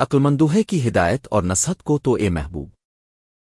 عقلمندوہے کی ہدایت اور نصحت کو تو اے محبوب۔